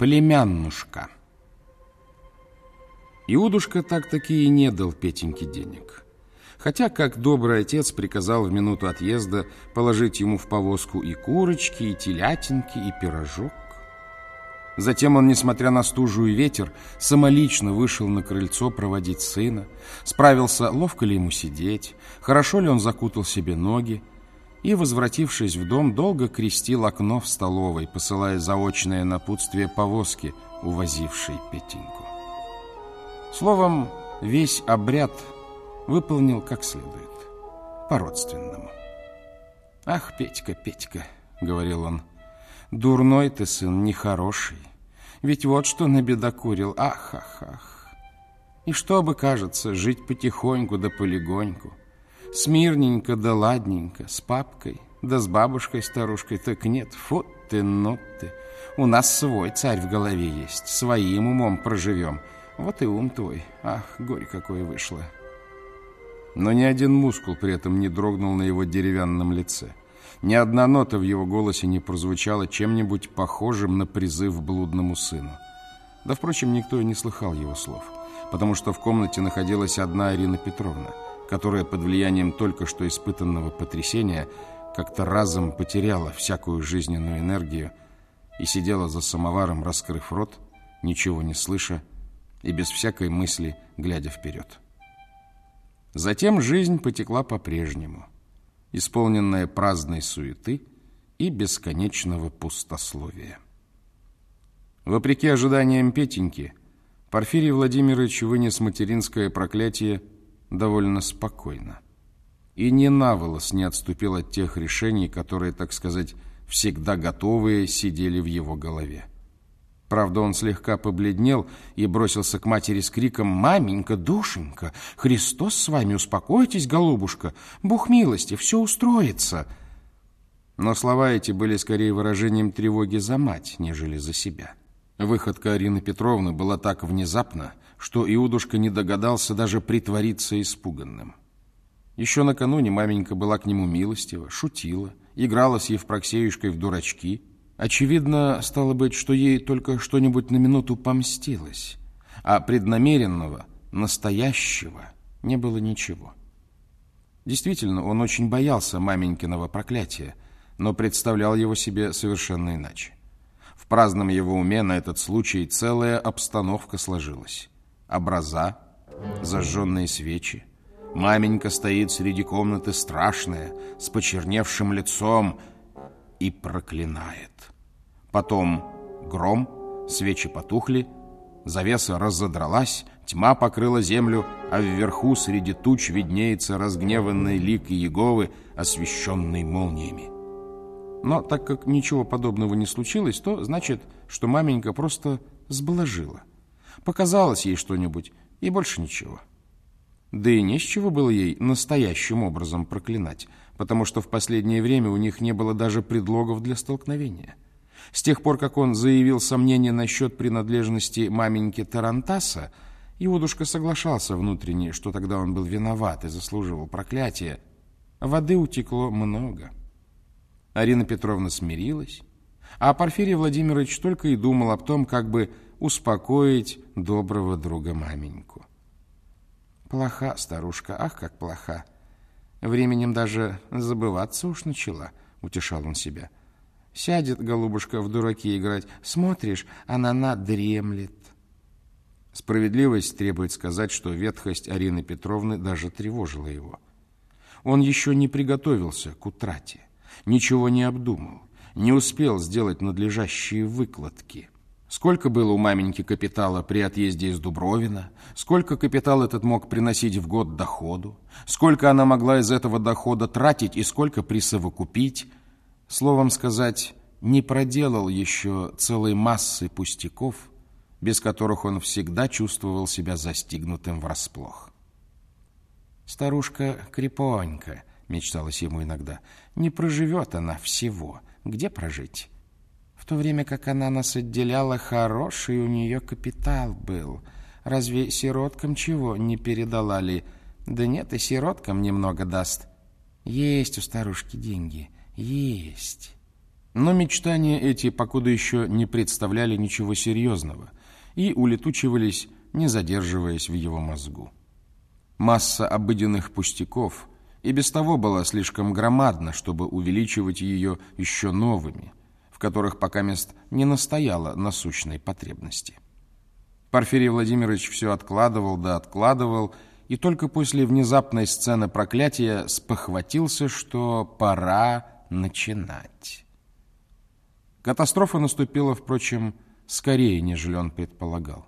Племяннушка. Иудушка так-таки и не дал Петеньке денег. Хотя, как добрый отец, приказал в минуту отъезда положить ему в повозку и курочки, и телятинки, и пирожок. Затем он, несмотря на стужу и ветер, самолично вышел на крыльцо проводить сына, справился, ловко ли ему сидеть, хорошо ли он закутал себе ноги, и, возвратившись в дом, долго крестил окно в столовой, посылая заочное напутствие повозки, увозившей Петеньку. Словом, весь обряд выполнил как следует, по-родственному. «Ах, Петька, Петька», — говорил он, — «дурной ты сын, нехороший, ведь вот что набедокурил, ах, ах, ах. И что бы, кажется, жить потихоньку да полегоньку, Смирненько да ладненько, с папкой, да с бабушкой-старушкой, так нет, фу ты, ну ты. У нас свой царь в голове есть, своим умом проживем. Вот и ум твой, ах, горе какое вышло. Но ни один мускул при этом не дрогнул на его деревянном лице. Ни одна нота в его голосе не прозвучала чем-нибудь похожим на призыв блудному сыну. Да, впрочем, никто и не слыхал его слов, потому что в комнате находилась одна Ирина Петровна — которая под влиянием только что испытанного потрясения как-то разом потеряла всякую жизненную энергию и сидела за самоваром, раскрыв рот, ничего не слыша и без всякой мысли, глядя вперед. Затем жизнь потекла по-прежнему, исполненная праздной суеты и бесконечного пустословия. Вопреки ожиданиям Петеньки, Порфирий Владимирович вынес материнское проклятие довольно спокойно. И ни наволос не отступил от тех решений, которые, так сказать, всегда готовые сидели в его голове. Правда, он слегка побледнел и бросился к матери с криком «Маменька, душенька, Христос с вами, успокойтесь, голубушка, Бог милости, все устроится!» Но слова эти были скорее выражением тревоги за мать, нежели за себя. Выходка Арины Петровны была так внезапна, что Иудушка не догадался даже притвориться испуганным. Еще накануне маменька была к нему милостива, шутила, играла с Евпроксеюшкой в дурачки. Очевидно, стало быть, что ей только что-нибудь на минуту помстилось, а преднамеренного, настоящего не было ничего. Действительно, он очень боялся маменькиного проклятия, но представлял его себе совершенно иначе. В праздном его уме на этот случай целая обстановка сложилась образа, зажженные свечи. Маменька стоит среди комнаты страшная, с почерневшим лицом и проклинает. Потом гром, свечи потухли, завеса разодралась, тьма покрыла землю, а вверху среди туч виднеется разгневанный лик Иеговы, освещенный молниями. Но так как ничего подобного не случилось, то значит, что маменька просто сблажила. Показалось ей что-нибудь, и больше ничего. Да и не с чего было ей настоящим образом проклинать, потому что в последнее время у них не было даже предлогов для столкновения. С тех пор, как он заявил сомнения насчет принадлежности маменьки Тарантаса, Иудушка соглашался внутренне, что тогда он был виноват и заслуживал проклятия. Воды утекло много. Арина Петровна смирилась, а Порфирий Владимирович только и думал об том, как бы успокоить доброго друга маменьку. Плоха старушка, ах, как плоха. Временем даже забываться уж начала, утешал он себя. Сядет голубушка в дураки играть, смотришь, она надремлет. Справедливость требует сказать, что ветхость Арины Петровны даже тревожила его. Он еще не приготовился к утрате, ничего не обдумал, не успел сделать надлежащие выкладки – Сколько было у маменьки капитала при отъезде из Дубровина, сколько капитал этот мог приносить в год доходу, сколько она могла из этого дохода тратить и сколько присовокупить. Словом сказать, не проделал еще целой массы пустяков, без которых он всегда чувствовал себя застигнутым врасплох. «Старушка крепонька», — мечталось ему иногда, — «не проживет она всего. Где прожить?» То время как она нас отделяла, хороший у нее капитал был. Разве сироткам чего не передала ли? Да нет, и сироткам немного даст. Есть у старушки деньги, есть. Но мечтания эти покуда еще не представляли ничего серьезного и улетучивались, не задерживаясь в его мозгу. Масса обыденных пустяков и без того была слишком громадна, чтобы увеличивать ее еще новыми, которых пока мест не настояла насущной потребности. Порфирий Владимирович все откладывал да откладывал, и только после внезапной сцены проклятия спохватился, что пора начинать. Катастрофа наступила, впрочем, скорее, нежели он предполагал.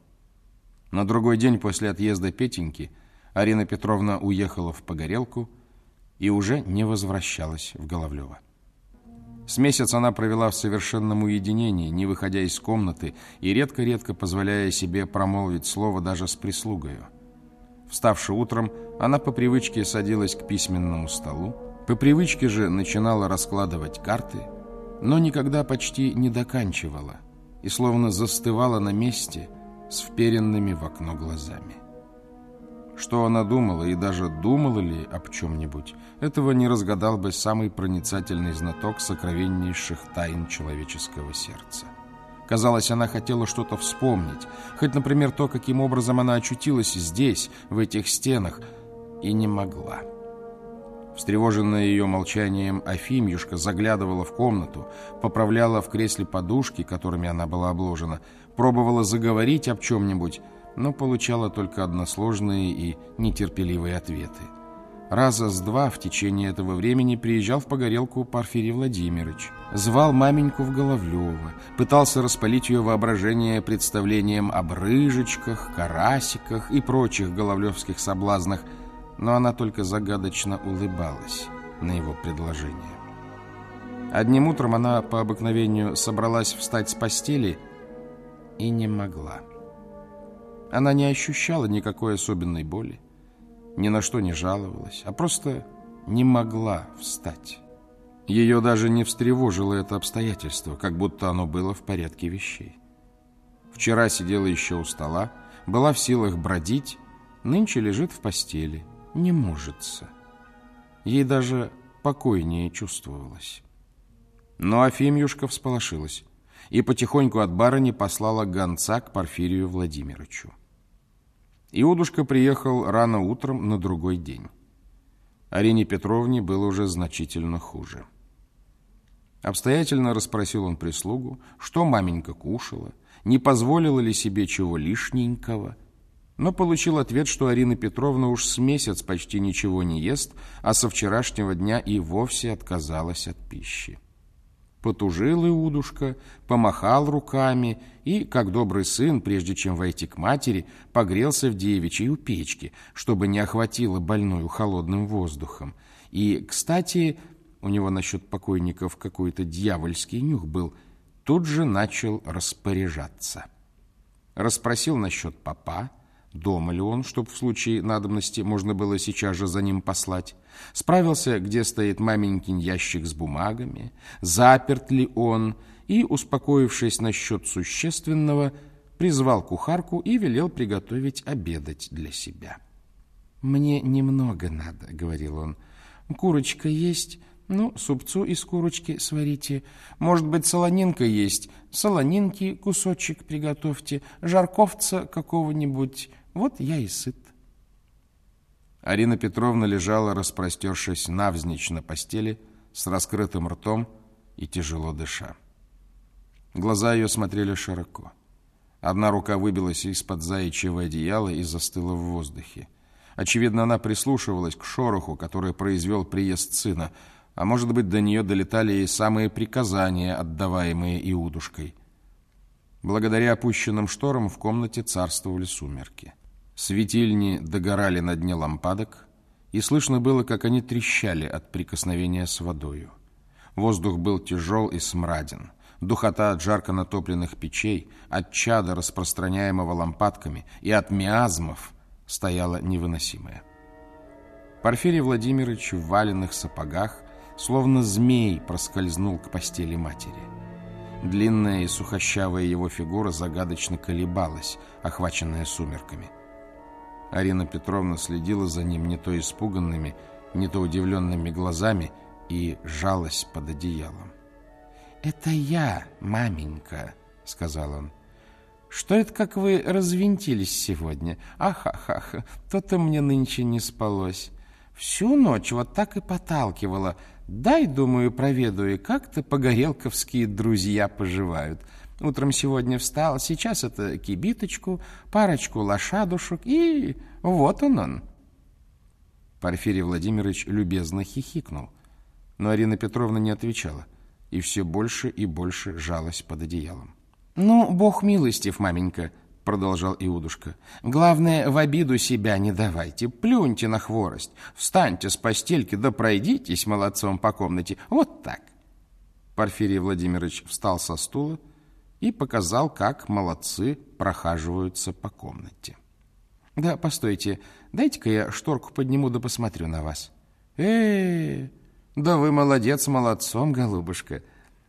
На другой день после отъезда Петеньки Арина Петровна уехала в Погорелку и уже не возвращалась в Головлево. С месяц она провела в совершенном уединении, не выходя из комнаты и редко-редко позволяя себе промолвить слово даже с прислугою. Вставши утром, она по привычке садилась к письменному столу, по привычке же начинала раскладывать карты, но никогда почти не доканчивала и словно застывала на месте с вперенными в окно глазами. Что она думала и даже думала ли об чем-нибудь, этого не разгадал бы самый проницательный знаток сокровеннейших тайн человеческого сердца. Казалось, она хотела что-то вспомнить, хоть, например, то, каким образом она очутилась здесь, в этих стенах, и не могла. Встревоженная ее молчанием, Афимьюшка заглядывала в комнату, поправляла в кресле подушки, которыми она была обложена, пробовала заговорить об чем-нибудь, но получала только односложные и нетерпеливые ответы. Раза с два в течение этого времени приезжал в Погорелку Порфирий Владимирович. Звал маменьку в Головлево, пытался распалить ее воображение представлением об рыжечках, карасиках и прочих головлевских соблазнах, но она только загадочно улыбалась на его предложение. Одним утром она по обыкновению собралась встать с постели и не могла. Она не ощущала никакой особенной боли, ни на что не жаловалась, а просто не могла встать. Ее даже не встревожило это обстоятельство, как будто оно было в порядке вещей. Вчера сидела еще у стола, была в силах бродить, нынче лежит в постели, не можется. Ей даже покойнее чувствовалось. Но Афимьюшка всполошилась и потихоньку от барыни послала гонца к Порфирию Владимировичу. Иудушка приехал рано утром на другой день. Арине Петровне было уже значительно хуже. Обстоятельно расспросил он прислугу, что маменька кушала, не позволила ли себе чего лишненького, но получил ответ, что Арина Петровна уж с месяц почти ничего не ест, а со вчерашнего дня и вовсе отказалась от пищи. Потужил Иудушка, помахал руками и, как добрый сын, прежде чем войти к матери, погрелся в девичьей у печки, чтобы не охватило больную холодным воздухом. И, кстати, у него насчет покойников какой-то дьявольский нюх был, тут же начал распоряжаться. Расспросил насчет папа, дома ли он, чтобы в случае надобности можно было сейчас же за ним послать, справился, где стоит маменькин ящик с бумагами, заперт ли он, и, успокоившись насчет существенного, призвал кухарку и велел приготовить обедать для себя. «Мне немного надо», — говорил он. «Курочка есть, ну, супцу из курочки сварите. Может быть, солонинка есть, солонинки кусочек приготовьте, жарковца какого-нибудь, вот я и сыт. Арина Петровна лежала, распростершись навзничь на постели, с раскрытым ртом и тяжело дыша. Глаза ее смотрели широко. Одна рука выбилась из-под заячьего одеяла и застыла в воздухе. Очевидно, она прислушивалась к шороху, который произвел приезд сына, а может быть, до нее долетали и самые приказания, отдаваемые Иудушкой. Благодаря опущенным шторам в комнате царствовали сумерки. Светильни догорали на дне лампадок, и слышно было, как они трещали от прикосновения с водою. Воздух был тяжел и смраден. Духота от жарко натопленных печей, от чада, распространяемого лампадками, и от миазмов стояла невыносимая. Порфирий Владимирович в валенных сапогах, словно змей, проскользнул к постели матери. Длинная и сухощавая его фигура загадочно колебалась, охваченная сумерками – Арина Петровна следила за ним не то испуганными, не то удивленными глазами и жалась под одеялом. «Это я, маменька», — сказал он. «Что это, как вы развинтились сегодня? Ах-ах-ах, то-то мне нынче не спалось. Всю ночь вот так и поталкивала. Дай, думаю, проведаю, как-то погорелковские друзья поживают. Утром сегодня встал, сейчас это кибиточку, парочку лошадушек, и вот он он». Порфирий Владимирович любезно хихикнул, но Арина Петровна не отвечала и все больше и больше жалась под одеялом. «Ну, бог милостив, маменька», — продолжал Иудушка. «Главное, в обиду себя не давайте. Плюньте на хворость. Встаньте с постельки, да пройдитесь молодцом по комнате. Вот так». Порфирий Владимирович встал со стула и показал, как молодцы прохаживаются по комнате. «Да, постойте, дайте-ка я шторку подниму да посмотрю на вас». «Э-э-э, да вы молодец молодцом, голубушка».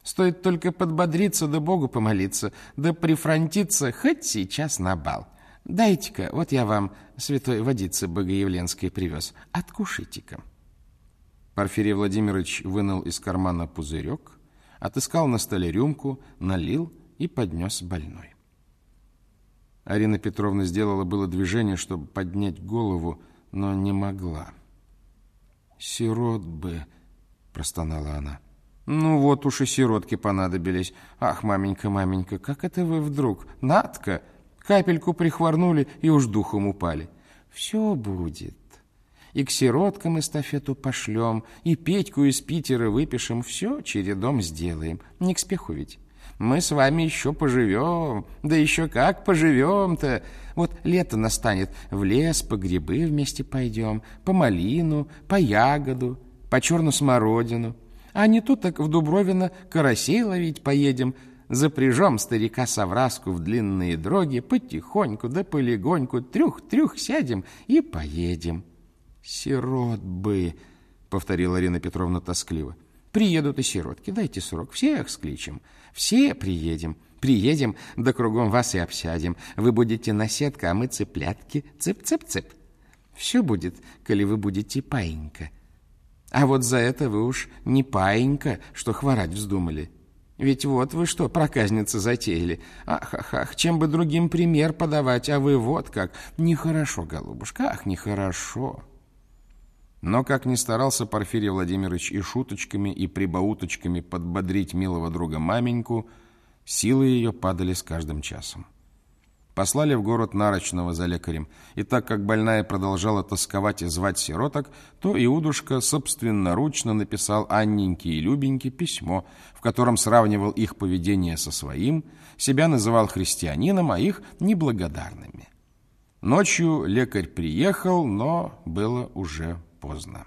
Стоит только подбодриться да Богу помолиться, да прифронтиться хоть сейчас на бал. Дайте-ка, вот я вам святой водицы богоявленской привез. Откушите-ка. Порфирий Владимирович вынул из кармана пузырек, отыскал на столе рюмку, налил и поднес больной. Арина Петровна сделала было движение, чтобы поднять голову, но не могла. «Сирот бы», — простонала она. Ну вот уж и сиротки понадобились. Ах, маменька, маменька, как это вы вдруг? Надка, капельку прихворнули и уж духом упали. Все будет. И к сироткам эстафету пошлем, и Петьку из Питера выпишем, все чередом сделаем. Не к спеху ведь. Мы с вами еще поживем, да еще как поживем-то. Вот лето настанет, в лес по грибы вместе пойдем, по малину, по ягоду, по черную смородину. А не тут так в Дубровино карасей ловить поедем. Запряжем старика Савраску в длинные дроги, потихоньку да полегоньку, трюх-трюх сядем и поедем. Сирот бы, повторила Арина Петровна тоскливо. Приедут и сиротки, дайте срок, всех скличем. Все приедем. Приедем, да кругом вас и обсядем. Вы будете наседка, а мы цыплятки. Цып-цып-цып. Все будет, коли вы будете паинька. А вот за это вы уж не паинька, что хворать вздумали. Ведь вот вы что, проказница затеяли. Ах, ах, ах, чем бы другим пример подавать, а вы вот как. Нехорошо, голубушка, ах, нехорошо. Но, как ни старался Порфирий Владимирович и шуточками, и прибауточками подбодрить милого друга маменьку, силы ее падали с каждым часом. Послали в город Нарочного за лекарем, и так как больная продолжала тосковать и звать сироток, то Иудушка собственноручно написал Анненьке и Любеньке письмо, в котором сравнивал их поведение со своим, себя называл христианином, а их неблагодарными. Ночью лекарь приехал, но было уже поздно.